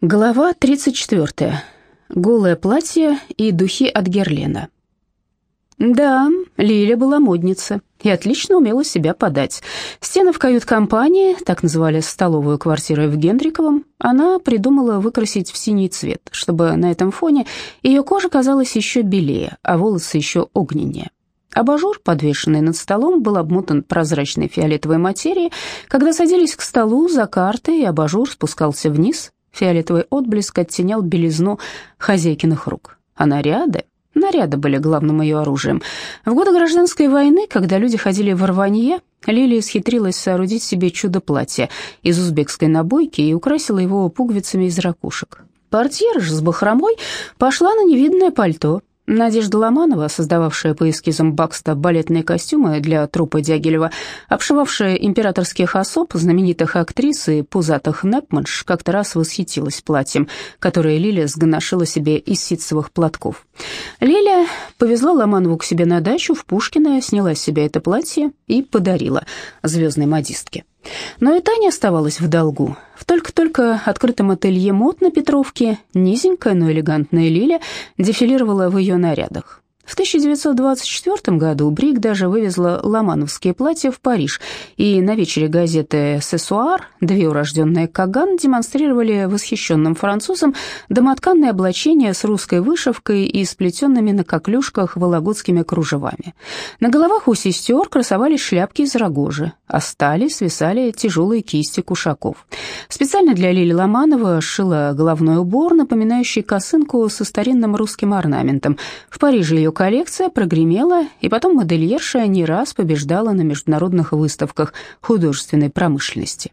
Глава 34. Голое платье и духи от Герлена. Да, Лиля была модница и отлично умела себя подать. Стены в кают-компании, так называли столовую квартиру в Генриковом, она придумала выкрасить в синий цвет, чтобы на этом фоне ее кожа казалась еще белее, а волосы еще огненнее. Абажур, подвешенный над столом, был обмотан прозрачной фиолетовой материей. Когда садились к столу за картой, абажур спускался вниз, Фиолетовый отблеск оттенял белизну хозяйкиных рук. А наряды? Наряды были главным ее оружием. В годы гражданской войны, когда люди ходили в рванье, Лилия схитрилась соорудить себе чудо-платье из узбекской набойки и украсила его пуговицами из ракушек. Портьера же с бахромой пошла на невиданное пальто, Надежда Ломанова, создававшая по эскизам Бакста балетные костюмы для труппы Дягилева, обшивавшая императорских особ, знаменитых актрис и пузатых Непманш, как-то раз восхитилась платьем, которое Лиля сгоношила себе из ситцевых платков. Лиля повезла Ломанову к себе на дачу в Пушкино, сняла с себя это платье и подарила звездной модистке. Но и Таня оставалась в долгу. В только-только открытом ателье мод на Петровке низенькая, но элегантная Лиля дефилировала в ее нарядах. В 1924 году Брик даже вывезла ломановские платья в Париж, и на вечере газеты «Сессуар» две урожденные Каган демонстрировали восхищенным французам домотканное облачение с русской вышивкой и сплетенными на коклюшках вологодскими кружевами. На головах у сестер красовались шляпки из рогожи, а стали свисали тяжелые кисти кушаков. Специально для Лили Ломанова шила головной убор, напоминающий косынку со старинным русским орнаментом. В Париже ее коллекция прогремела, и потом модельерша не раз побеждала на международных выставках художественной промышленности.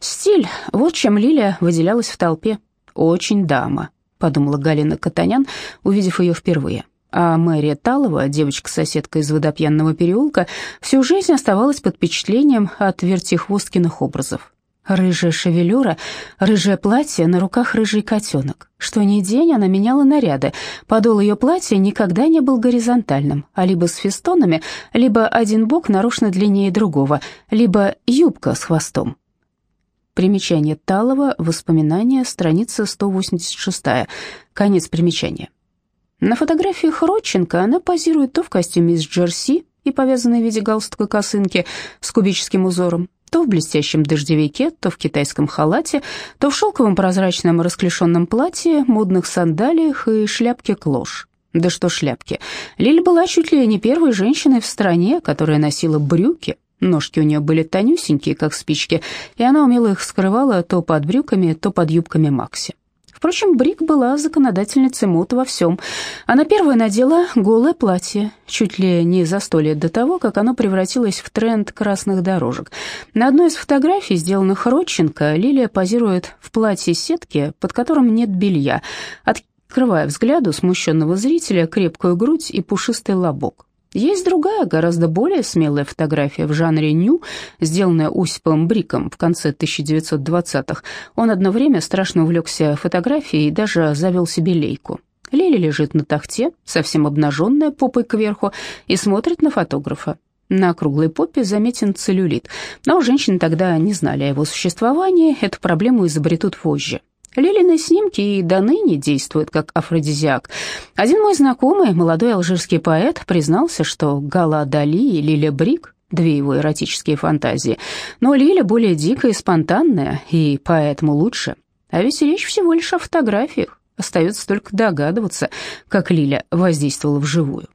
Стиль – вот чем Лиля выделялась в толпе. «Очень дама», – подумала Галина Катанян, увидев ее впервые. А Мэрия Талова, девочка-соседка из водопьянного переулка, всю жизнь оставалась под впечатлением от вертихвосткиных образов. Рыжая шевелюра, рыжее платье, на руках рыжий котенок. Что ни день она меняла наряды. Подол ее платья никогда не был горизонтальным, а либо с фестонами, либо один бок нарочно длиннее другого, либо юбка с хвостом. Примечание Талова, воспоминания, страница 186, конец примечания. На фотографиях Родченко она позирует то в костюме из джерси и повязанной в виде галстука косынки с кубическим узором, то в блестящем дождевике, то в китайском халате, то в шелковом прозрачном расклешенном платье, модных сандалиях и шляпке клош. Да что шляпки. Лиль была чуть ли не первой женщиной в стране, которая носила брюки. Ножки у нее были тонюсенькие, как спички, и она умело их скрывала то под брюками, то под юбками Макси. Впрочем, Брик была законодательницей мод во всем. Она первая надела голое платье, чуть ли не за сто лет до того, как оно превратилось в тренд красных дорожек. На одной из фотографий, сделанных Родченко, Лилия позирует в платье сетки, под которым нет белья, открывая взгляду смущенного зрителя крепкую грудь и пушистый лобок. Есть другая, гораздо более смелая фотография в жанре ню, сделанная Осиповым Бриком в конце 1920-х. Он одно время страшно увлекся фотографией и даже завел себе лейку. Лили лежит на тахте, совсем обнаженная, попой кверху, и смотрит на фотографа. На круглой попе заметен целлюлит, но женщины тогда не знали о его существовании, эту проблему изобретут позже. Лилины снимки и до ныне действуют как афродизиак. Один мой знакомый, молодой алжирский поэт, признался, что Гала Дали и Лиля Брик — две его эротические фантазии. Но Лиля более дикая и спонтанная, и поэтому лучше. А ведь речь всего лишь о фотографиях. Остается только догадываться, как Лиля воздействовала вживую.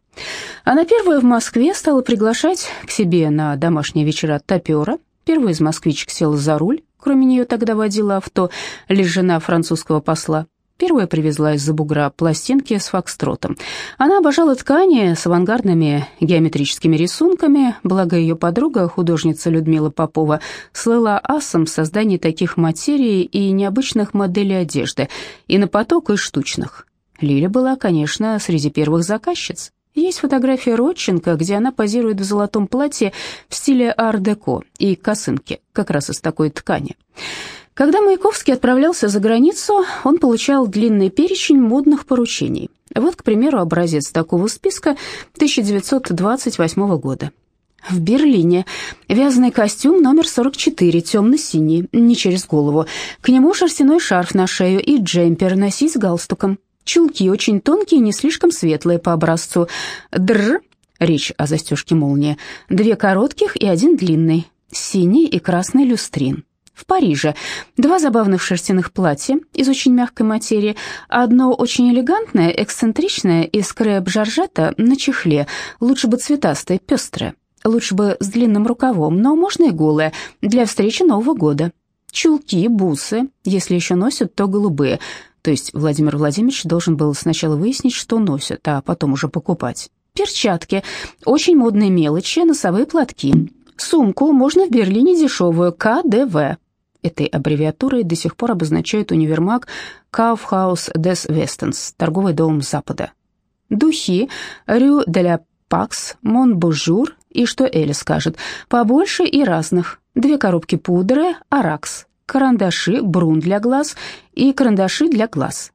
Она первая в Москве стала приглашать к себе на домашние вечера топера. Первая из москвичек села за руль, Кроме нее тогда водила авто лишь жена французского посла. Первая привезла из-за бугра пластинки с фокстротом. Она обожала ткани с авангардными геометрическими рисунками, благо ее подруга, художница Людмила Попова, слыла асом в создании таких материй и необычных моделей одежды, и на поток, и штучных. Лиля была, конечно, среди первых заказчиц. Есть фотография Родченко, где она позирует в золотом платье в стиле ар-деко и косынки, как раз из такой ткани. Когда Маяковский отправлялся за границу, он получал длинный перечень модных поручений. Вот, к примеру, образец такого списка 1928 года. В Берлине. Вязаный костюм номер 44, темно-синий, не через голову. К нему шерстяной шарф на шею и джемпер носить с галстуком. Чулки очень тонкие, не слишком светлые по образцу. Др, речь о застежке молнии. Две коротких и один длинный. Синий и красный люстрин в Париже. Два забавных шерстяных платья из очень мягкой материи, одно очень элегантное, эксцентричное из крэп-жоржета на чехле, лучше бы цветастое, пестрое, лучше бы с длинным рукавом, но можно и голое, для встречи Нового года. Чулки, бусы, если еще носят, то голубые. То есть Владимир Владимирович должен был сначала выяснить, что носят, а потом уже покупать. Перчатки, очень модные мелочи, носовые платки. Сумку можно в Берлине дешевую, КДВ, Этой аббревиатурой до сих пор обозначают универмаг Kaufhaus des Westens, торговый дом Запада. Духи, Рю де ля Пакс, Монбужур и что Эля скажет, побольше и разных. Две коробки пудры, Аракс, карандаши, брун для глаз и карандаши для глаз.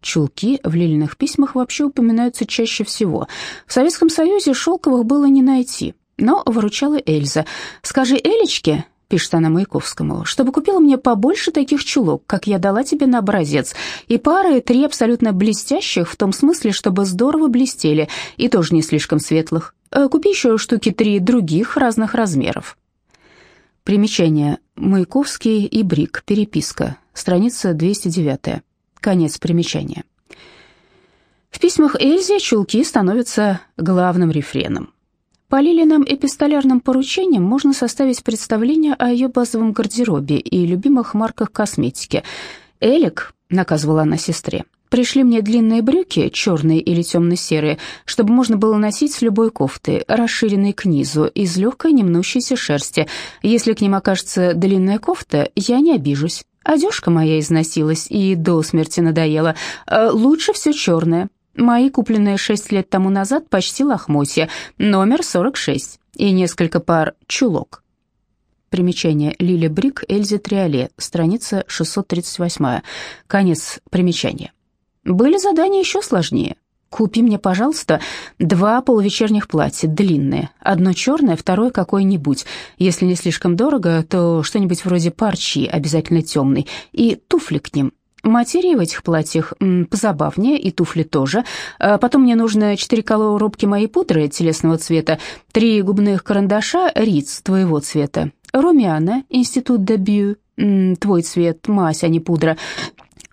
Чулки в лильных письмах вообще упоминаются чаще всего. В Советском Союзе шелковых было не найти, но выручала Эльза. «Скажи Элечке, пишет она Маяковскому, чтобы купила мне побольше таких чулок, как я дала тебе на образец, и пары, три абсолютно блестящих, в том смысле, чтобы здорово блестели, и тоже не слишком светлых. Э, купи еще штуки три других разных размеров. Примечание. Маяковский и Брик. Переписка. Страница 209. Конец примечания. В письмах Эльзе чулки становятся главным рефреном. По Лилиным эпистолярным поручениям можно составить представление о ее базовом гардеробе и любимых марках косметики. «Элик», — наказывала она сестре, — «пришли мне длинные брюки, черные или темно-серые, чтобы можно было носить с любой кофты, расширенной к низу, из легкой немнущейся шерсти. Если к ним окажется длинная кофта, я не обижусь». Одежка моя износилась и до смерти надоела. Э, лучше все черное. Мои, купленные шесть лет тому назад, почти лохмотья, номер 46, и несколько пар чулок. Примечание Лили Брик, Эльзе Триоле, страница 638. Конец примечания. Были задания еще сложнее. Купи мне, пожалуйста, два полувечерних платья, длинные. Одно черное, второе какое-нибудь. Если не слишком дорого, то что-нибудь вроде парчи, обязательно темный, и туфли к ним, Материи в этих платьях позабавнее, и туфли тоже. А потом мне нужно четыре коробки моей пудры телесного цвета, три губных карандаша Риц твоего цвета, румяна Институт Дебю, твой цвет, мазь, а не пудра,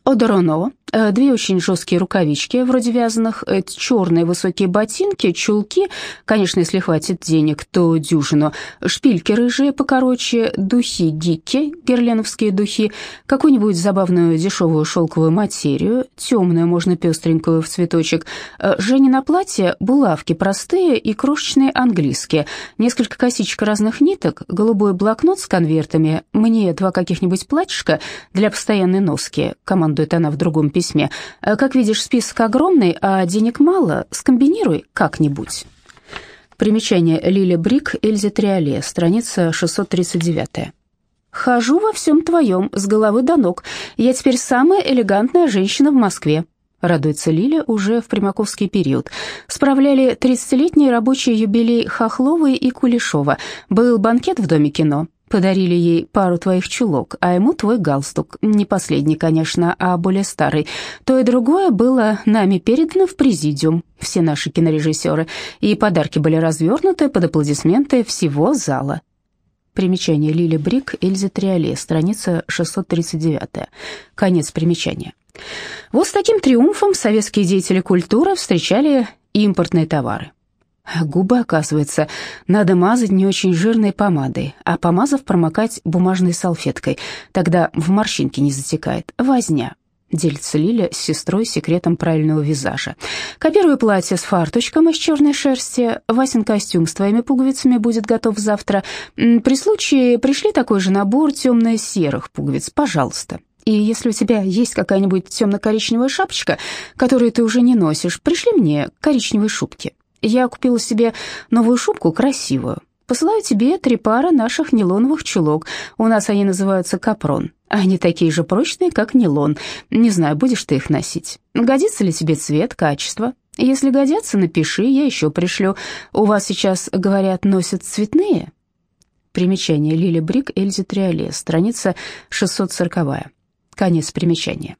Одороно, две очень жесткие рукавички, вроде вязаных, э, черные высокие ботинки, чулки, конечно, если хватит денег, то дюжину, шпильки рыжие покороче, духи гики, герленовские духи, какую-нибудь забавную дешевую шелковую материю, темную, можно пестренькую в цветочек, э, Жене на платье булавки простые и крошечные английские, несколько косичек разных ниток, голубой блокнот с конвертами, мне два каких-нибудь платьишка для постоянной носки, командует она в другом письме. «Э, «Как видишь, список огромный, а денег мало. Скомбинируй как-нибудь». Примечание Лили Брик, Эльзе Триоле, страница 639. «Хожу во всем твоем, с головы до ног. Я теперь самая элегантная женщина в Москве», радуется Лиля уже в примаковский период. Справляли 30-летний рабочий юбилей Хохловой и Кулешова. Был банкет в Доме кино. Подарили ей пару твоих чулок, а ему твой галстук. Не последний, конечно, а более старый. То и другое было нами передано в президиум, все наши кинорежиссеры, и подарки были развернуты под аплодисменты всего зала. Примечание Лили Брик, Эльза Триоле, страница 639. Конец примечания. Вот с таким триумфом советские деятели культуры встречали импортные товары. Губы, оказывается, надо мазать не очень жирной помадой, а помазав промокать бумажной салфеткой. Тогда в морщинки не затекает. Возня. Делится Лиля с сестрой секретом правильного визажа. Копирую платье с фарточком из черной шерсти. Васин костюм с твоими пуговицами будет готов завтра. При случае пришли такой же набор темно-серых пуговиц, пожалуйста. И если у тебя есть какая-нибудь темно-коричневая шапочка, которую ты уже не носишь, пришли мне коричневые шубки. Я купила себе новую шубку красивую. Посылаю тебе три пары наших нейлоновых чулок. У нас они называются капрон. Они такие же прочные, как нейлон. Не знаю, будешь ты их носить. Годится ли тебе цвет, качество? Если годятся, напиши, я еще пришлю. У вас сейчас, говорят, носят цветные?» Примечание Лили Брик, Эльзи Триоле, страница 640. Конец примечания.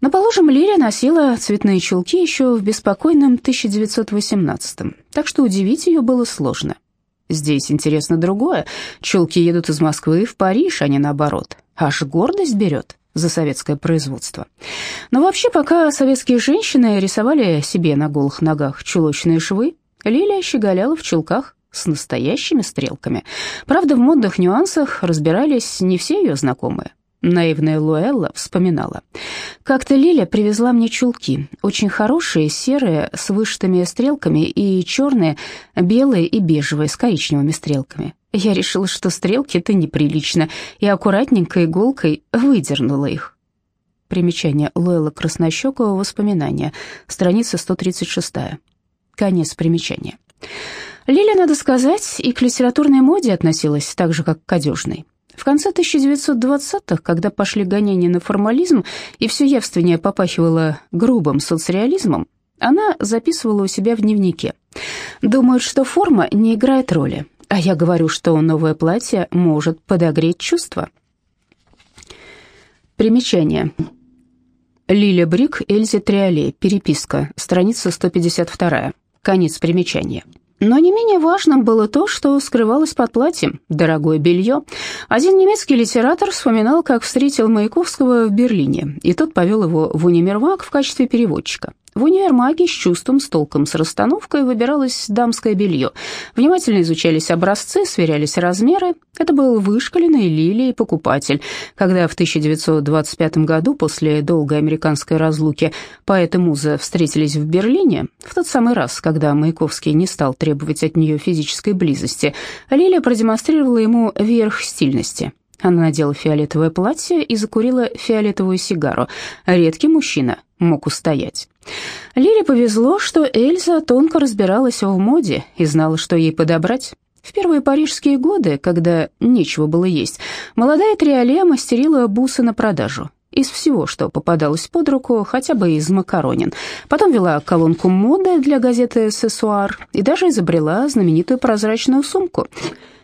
Но, положим, Лиля носила цветные чулки еще в беспокойном 1918-м, так что удивить ее было сложно. Здесь интересно другое. Чулки едут из Москвы в Париж, а не наоборот. Аж гордость берет за советское производство. Но вообще, пока советские женщины рисовали себе на голых ногах чулочные швы, Лилия щеголяла в чулках с настоящими стрелками. Правда, в модных нюансах разбирались не все ее знакомые. Наивная Луэлла вспоминала. «Как-то Лиля привезла мне чулки, очень хорошие, серые, с вышитыми стрелками, и черные, белые и бежевые, с коричневыми стрелками. Я решила, что стрелки — это неприлично, и аккуратненько иголкой выдернула их». Примечание Луэлла Краснощекова, воспоминания, страница 136. Конец примечания. Лиля, надо сказать, и к литературной моде относилась так же, как к одежной. В конце 1920-х, когда пошли гонения на формализм и все явственнее попахивало грубым соцреализмом, она записывала у себя в дневнике. «Думают, что форма не играет роли, а я говорю, что новое платье может подогреть чувства». Примечание. Лиля Брик, Эльзе Триоле, переписка, страница 152, конец примечания. Но не менее важным было то, что скрывалось под платьем – дорогое белье. Один немецкий литератор вспоминал, как встретил Маяковского в Берлине, и тот повел его в универмаг в качестве переводчика. В универмаге с чувством, с толком, с расстановкой выбиралось дамское белье. Внимательно изучались образцы, сверялись размеры. Это был вышкаленный лилией покупатель. Когда в 1925 году, после долгой американской разлуки, поэт и муза встретились в Берлине, в тот самый раз, когда Маяковский не стал требовать от нее физической близости, Лилия продемонстрировала ему верх стильности. Она надела фиолетовое платье и закурила фиолетовую сигару. Редкий мужчина мог устоять. Лиле повезло, что Эльза тонко разбиралась в моде и знала, что ей подобрать. В первые парижские годы, когда нечего было есть, молодая Триоле мастерила бусы на продажу. Из всего, что попадалось под руку, хотя бы из макаронин. Потом вела колонку моды для газеты «Сессуар» и даже изобрела знаменитую прозрачную сумку –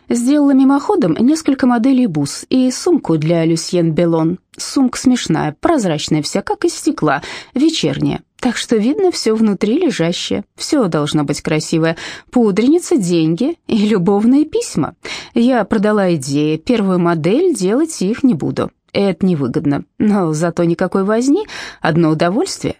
Сделала мимоходом несколько моделей бус и сумку для Люсьен Белон. Сумка смешная, прозрачная вся, как из стекла, вечерняя. Так что видно все внутри лежащее, все должно быть красивое. Пудреница, деньги и любовные письма. Я продала идеи, первую модель делать их не буду. Это невыгодно, но зато никакой возни, одно удовольствие.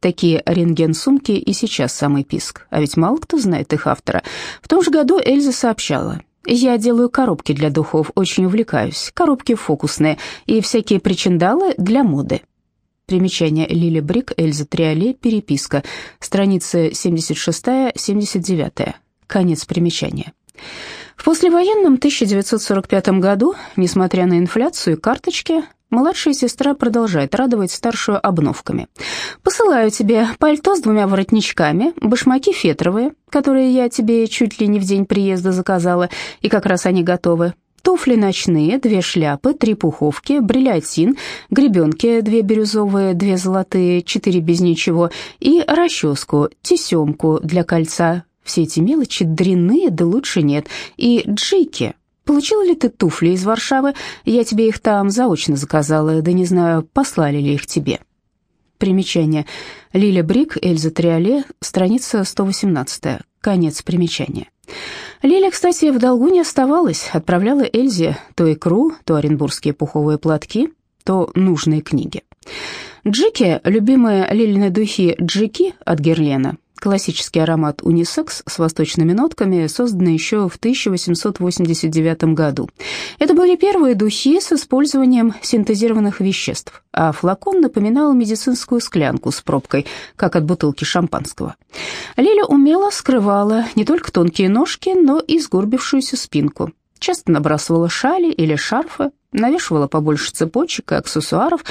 Такие рентген-сумки и сейчас самый писк, а ведь мало кто знает их автора. В том же году Эльза сообщала, я делаю коробки для духов, очень увлекаюсь. Коробки фокусные и всякие причиндалы для моды. Примечание Лили Брик, Эльза Триоле, переписка, страницы 76-79. Конец примечания. В послевоенном 1945 году, несмотря на инфляцию и карточки, Младшая сестра продолжает радовать старшую обновками. «Посылаю тебе пальто с двумя воротничками, башмаки фетровые, которые я тебе чуть ли не в день приезда заказала, и как раз они готовы, туфли ночные, две шляпы, три пуховки, бриллиантин, гребенки, две бирюзовые, две золотые, четыре без ничего, и расческу, тесемку для кольца. Все эти мелочи дрянные, да лучше нет, и джики, Получила ли ты туфли из Варшавы? Я тебе их там заочно заказала, да не знаю, послали ли их тебе. Примечание. Лиля Брик, Эльза Триоле, страница 118. Конец примечания. Лиля, кстати, в долгу не оставалась, отправляла Эльзе то икру, то оренбургские пуховые платки, то нужные книги. Джики, любимые Лилины духи Джики от Герлена, Классический аромат унисекс с восточными нотками, созданный еще в 1889 году. Это были первые духи с использованием синтезированных веществ, а флакон напоминал медицинскую склянку с пробкой, как от бутылки шампанского. Лиля умело скрывала не только тонкие ножки, но и сгорбившуюся спинку. Часто набрасывала шали или шарфы, навешивала побольше цепочек и аксессуаров.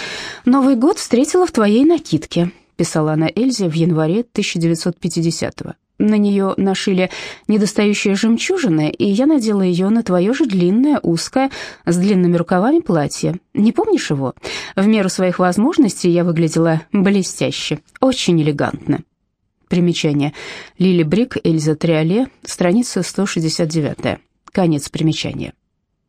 Новый год встретила в твоей накидке писала она Эльзе в январе 1950-го. На нее нашили недостающие жемчужины, и я надела ее на твое же длинное, узкое, с длинными рукавами платье. Не помнишь его? В меру своих возможностей я выглядела блестяще, очень элегантно. Примечание. Лили Брик, Эльза Триоле, страница 169. Конец примечания.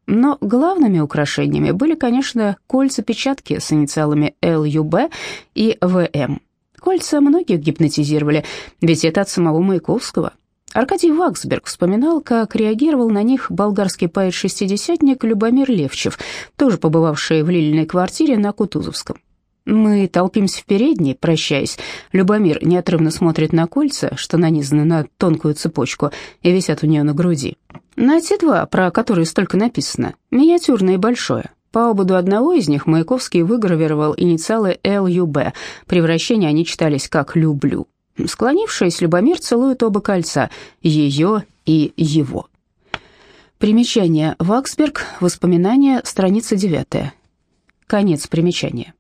Но главными украшениями были, конечно, кольца-печатки с инициалами ЛЮБ и ВМ. Кольца многих гипнотизировали, ведь это от самого Маяковского. Аркадий Ваксберг вспоминал, как реагировал на них болгарский поэт-шестидесятник Любомир Левчев, тоже побывавший в Лилиной квартире на Кутузовском. Мы толпимся в передней, прощаясь. Любомир неотрывно смотрит на кольца, что нанизаны на тонкую цепочку и висят у нее на груди. На те два, про которые столько написано, миниатюрное и большое. По ободу одного из них Маяковский выгравировал инициалы ЛЮБ. При вращении они читались как «люблю». Склонившись, Любомир целует оба кольца, ее и его. Примечание. Ваксберг. Воспоминания. Страница 9. Конец примечания.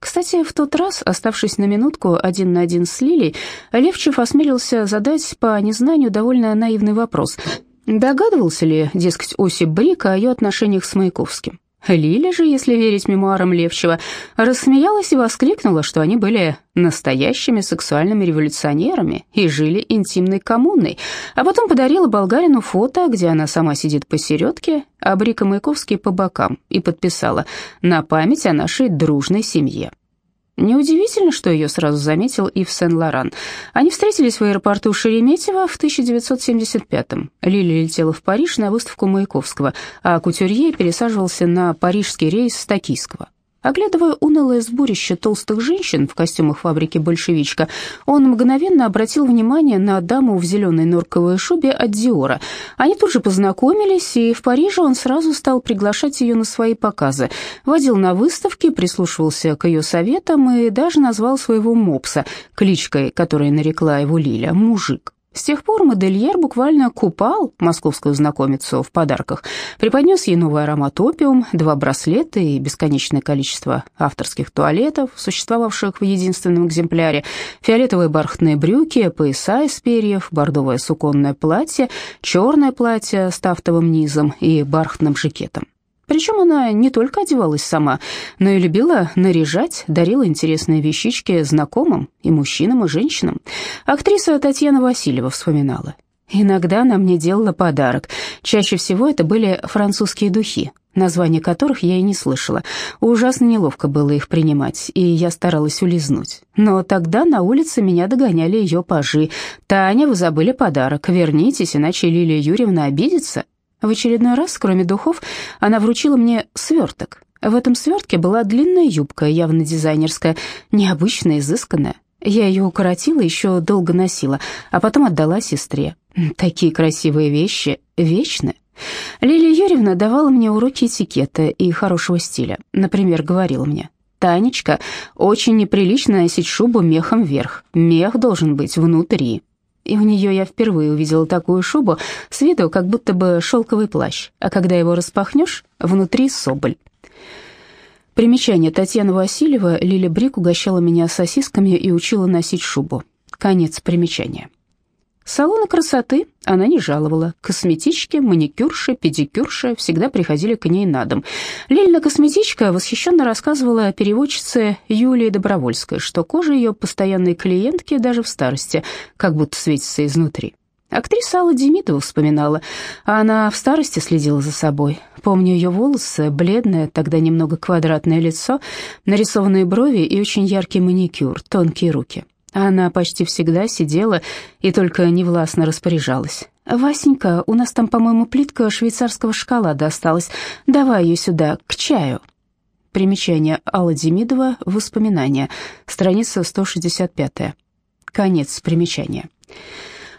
Кстати, в тот раз, оставшись на минутку один на один с Лилей, Левчев осмелился задать по незнанию довольно наивный вопрос. Догадывался ли, дескать, Осип Брик о ее отношениях с Маяковским? Лиля же, если верить мемуарам Левчева, рассмеялась и воскликнула, что они были настоящими сексуальными революционерами и жили интимной коммуной, а потом подарила болгарину фото, где она сама сидит посередке, а Брик и Маяковский по бокам, и подписала «На память о нашей дружной семье». Неудивительно, что ее сразу заметил Ив Сен-Лоран. Они встретились в аэропорту Шереметьево в 1975-м. Лили летела в Париж на выставку Маяковского, а Кутюрье пересаживался на парижский рейс с Токийского. Оглядывая унылое сборище толстых женщин в костюмах фабрики «Большевичка», он мгновенно обратил внимание на даму в зеленой норковой шубе от Диора. Они тут же познакомились, и в Париже он сразу стал приглашать ее на свои показы. Водил на выставки, прислушивался к ее советам и даже назвал своего мопса, кличкой, которой нарекла его Лиля, «Мужик». С тех пор модельер буквально купал московскую знакомицу в подарках, преподнес ей новый аромат опиум, два браслета и бесконечное количество авторских туалетов, существовавших в единственном экземпляре, фиолетовые бархатные брюки, пояса из перьев, бордовое суконное платье, черное платье с тафтовым низом и бархатным жакетом. Причем она не только одевалась сама, но и любила наряжать, дарила интересные вещички знакомым, и мужчинам, и женщинам. Актриса Татьяна Васильева вспоминала. «Иногда она мне делала подарок. Чаще всего это были французские духи, названия которых я и не слышала. Ужасно неловко было их принимать, и я старалась улизнуть. Но тогда на улице меня догоняли ее пажи. «Таня, вы забыли подарок. Вернитесь, иначе Лилия Юрьевна обидится». В очередной раз, кроме духов, она вручила мне сверток. В этом свертке была длинная юбка, явно дизайнерская, необычная, изысканная. Я ее укоротила, еще долго носила, а потом отдала сестре. Такие красивые вещи вечны. Лилия Юрьевна давала мне уроки этикета и хорошего стиля. Например, говорила мне, «Танечка, очень неприлично носить шубу мехом вверх. Мех должен быть внутри» и у нее я впервые увидела такую шубу, с виду как будто бы шелковый плащ, а когда его распахнешь, внутри соболь. Примечание. Татьяна Васильева, Лиля Брик угощала меня сосисками и учила носить шубу. Конец примечания. Салоны красоты она не жаловала. Косметички, маникюрши, педикюрши всегда приходили к ней на дом. Лильна косметичка восхищенно рассказывала о переводчице Юлии Добровольской, что кожа ее постоянной клиентки даже в старости как будто светится изнутри. Актриса Алла Демидова вспоминала, а она в старости следила за собой. Помню ее волосы, бледное, тогда немного квадратное лицо, нарисованные брови и очень яркий маникюр, тонкие руки. Она почти всегда сидела и только невластно распоряжалась. «Васенька, у нас там, по-моему, плитка швейцарского шоколада осталась. Давай ее сюда, к чаю». Примечание Алла Демидова, воспоминания, страница 165. Конец примечания.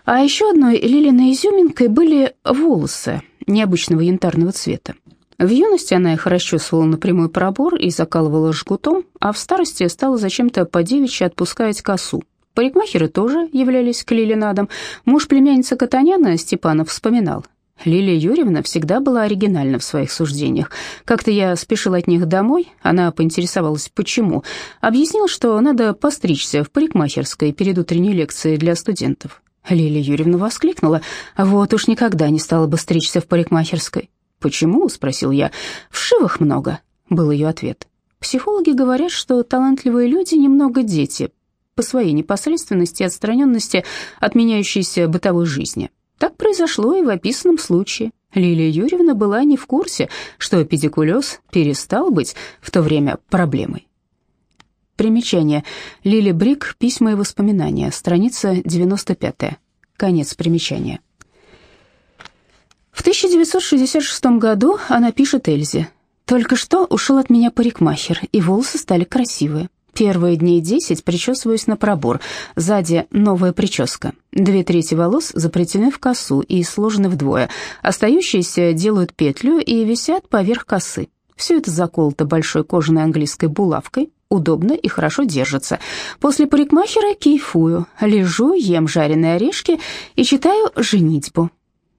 А еще одной Лилиной изюминкой были волосы необычного янтарного цвета. В юности она их расчесывала на прямой пробор и закалывала жгутом, а в старости стала зачем-то по девичьи отпускать косу. Парикмахеры тоже являлись к Лиле на дом. Муж племянницы Катаняна, Степанов, вспоминал. Лилия Юрьевна всегда была оригинальна в своих суждениях. Как-то я спешил от них домой, она поинтересовалась, почему. Объяснил, что надо постричься в парикмахерской перед утренней лекцией для студентов. Лилия Юрьевна воскликнула, вот уж никогда не стала бы стричься в парикмахерской. «Почему?» — спросил я. «Вшивых много», — был ее ответ. Психологи говорят, что талантливые люди немного дети. по своей непосредственности и отстраненности от меняющейся бытовой жизни. Так произошло и в описанном случае. Лилия Юрьевна была не в курсе, что педикулез перестал быть в то время проблемой. Примечание. Лили Брик. Письма и воспоминания. Страница 95. Конец примечания. В 1966 году она пишет Эльзе. «Только что ушел от меня парикмахер, и волосы стали красивые. Первые дней десять причесываюсь на пробор. Сзади новая прическа. Две трети волос заплетены в косу и сложены вдвое. Остающиеся делают петлю и висят поверх косы. Все это заколото большой кожаной английской булавкой, удобно и хорошо держится. После парикмахера кейфую, лежу, ем жареные орешки и читаю «Женитьбу».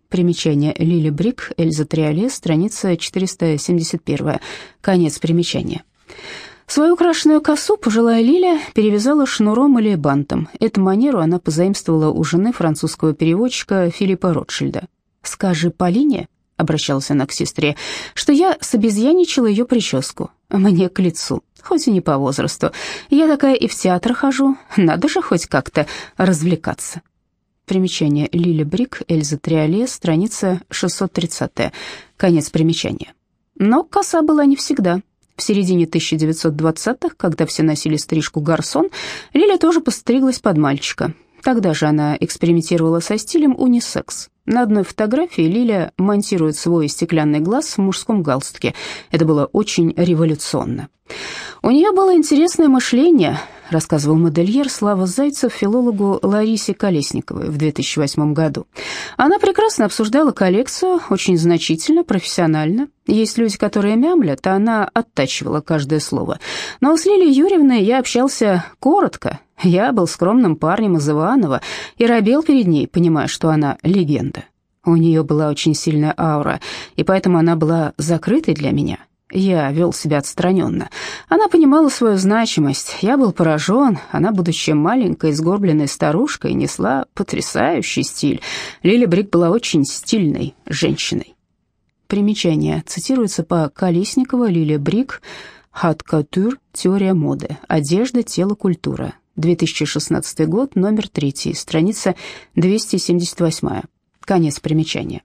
Примечание Лили Брик, Эльза Триоле, страница 471. Конец примечания. Свою украшенную косу пожилая Лиля перевязала шнуром или бантом. Эту манеру она позаимствовала у жены французского переводчика Филиппа Ротшильда. «Скажи Полине», — обращалась она к сестре, — «что я собезьяничала ее прическу. Мне к лицу, хоть и не по возрасту. Я такая и в театр хожу, надо же хоть как-то развлекаться». Примечание Лили Брик, Эльза Триоле, страница 630. Конец примечания. Но коса была не всегда. В середине 1920-х, когда все носили стрижку гарсон, Лиля тоже постриглась под мальчика. Тогда же она экспериментировала со стилем унисекс. На одной фотографии Лиля монтирует свой стеклянный глаз в мужском галстуке. Это было очень революционно. У нее было интересное мышление, рассказывал модельер Слава Зайцев филологу Ларисе Колесниковой в 2008 году. Она прекрасно обсуждала коллекцию, очень значительно, профессионально. Есть люди, которые мямлят, а она оттачивала каждое слово. Но с Лилией Юрьевной я общался коротко, я был скромным парнем из Иванова и робел перед ней, понимая, что она легенда. У нее была очень сильная аура, и поэтому она была закрытой для меня. Я вел себя отстраненно. Она понимала свою значимость. Я был поражен. Она, будучи маленькой, сгорбленной старушкой, несла потрясающий стиль. Лили Брик была очень стильной женщиной. Примечание. Цитируется по Колесникова, Лили Брик, «Хат-катур. Теория моды. Одежда, тело, культура. 2016 год, номер 3, страница 278. Конец примечания.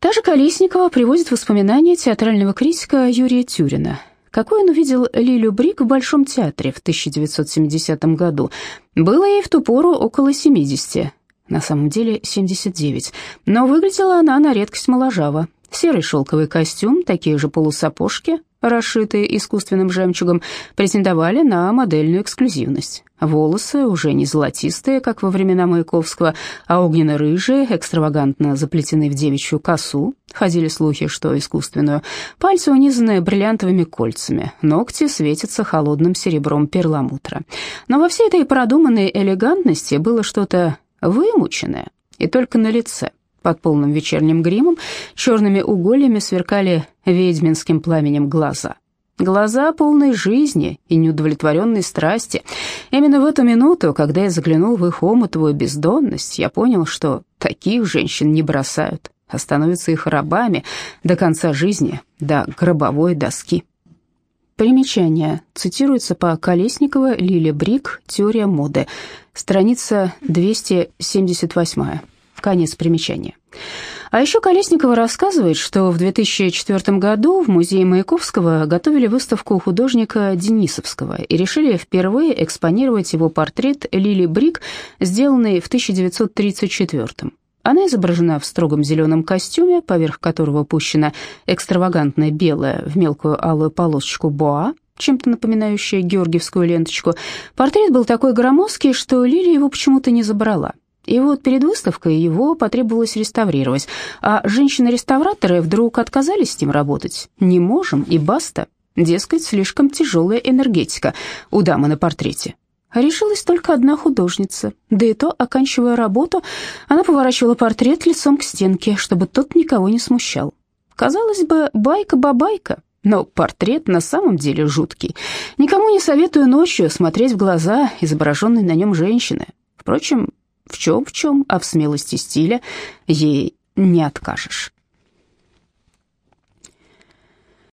Та же Колесникова приводит воспоминания театрального критика Юрия Тюрина. Какой он увидел Лилю Брик в Большом театре в 1970 году? Было ей в ту пору около 70, на самом деле 79, но выглядела она на редкость моложаво. Серый шелковый костюм, такие же полусапожки, расшитые искусственным жемчугом, претендовали на модельную эксклюзивность. Волосы уже не золотистые, как во времена Маяковского, а огненно-рыжие, экстравагантно заплетены в девичью косу. Ходили слухи, что искусственную. Пальцы унизаны бриллиантовыми кольцами, ногти светятся холодным серебром перламутра. Но во всей этой продуманной элегантности было что-то вымученное, и только на лице под полным вечерним гримом, черными угольями сверкали ведьминским пламенем глаза. Глаза полной жизни и неудовлетворенной страсти. Именно в эту минуту, когда я заглянул в их омутовую бездонность, я понял, что таких женщин не бросают, а становятся их рабами до конца жизни, до гробовой доски. Примечание. Цитируется по Колесникова, Лили Брик, «Теория моды», страница 278. Конец примечания. А еще Колесникова рассказывает, что в 2004 году в музее Маяковского готовили выставку художника Денисовского и решили впервые экспонировать его портрет Лили Брик, сделанный в 1934 Она изображена в строгом зеленом костюме, поверх которого пущена экстравагантная белая в мелкую алую полосочку боа, чем-то напоминающая георгиевскую ленточку. Портрет был такой громоздкий, что Лили его почему-то не забрала. И вот перед выставкой его потребовалось реставрировать, а женщины-реставраторы вдруг отказались с ним работать. Не можем и баста. Дескать, слишком тяжелая энергетика у дамы на портрете. Решилась только одна художница, да и то, оканчивая работу, она поворачивала портрет лицом к стенке, чтобы тот никого не смущал. Казалось бы, байка-бабайка, но портрет на самом деле жуткий. Никому не советую ночью смотреть в глаза изображенной на нем женщины. Впрочем, в чем в чем, а в смелости стиля ей не откажешь.